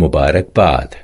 Mubarakbad